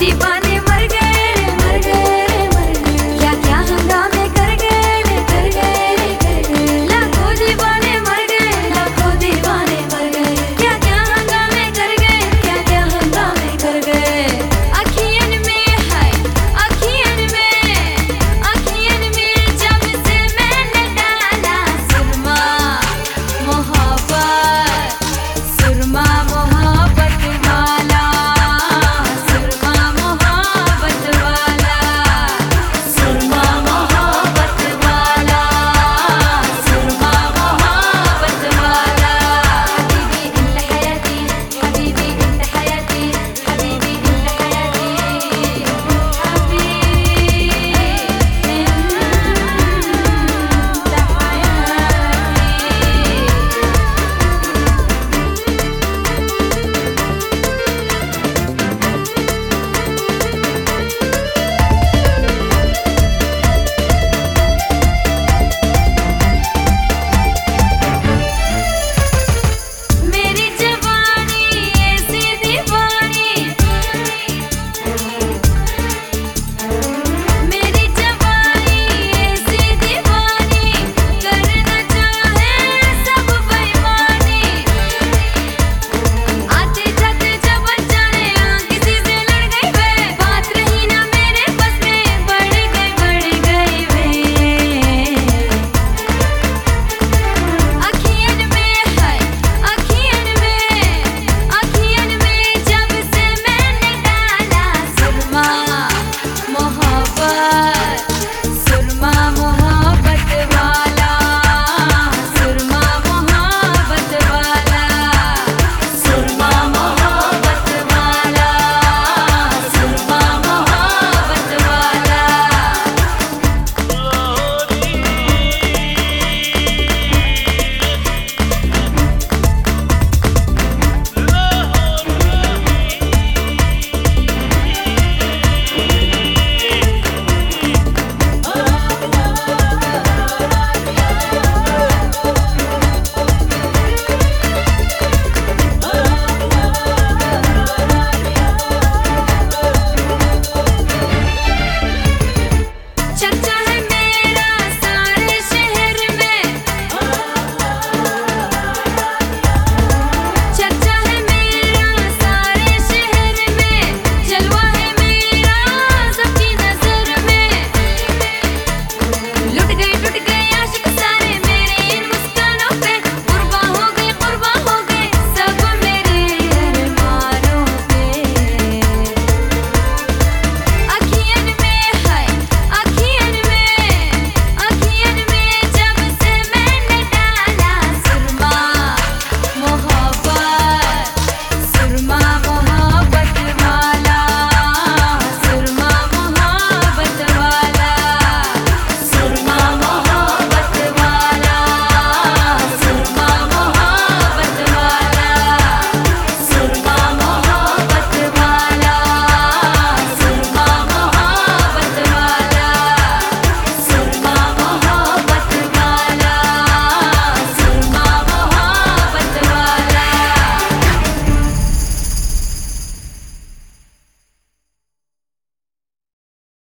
दीवानी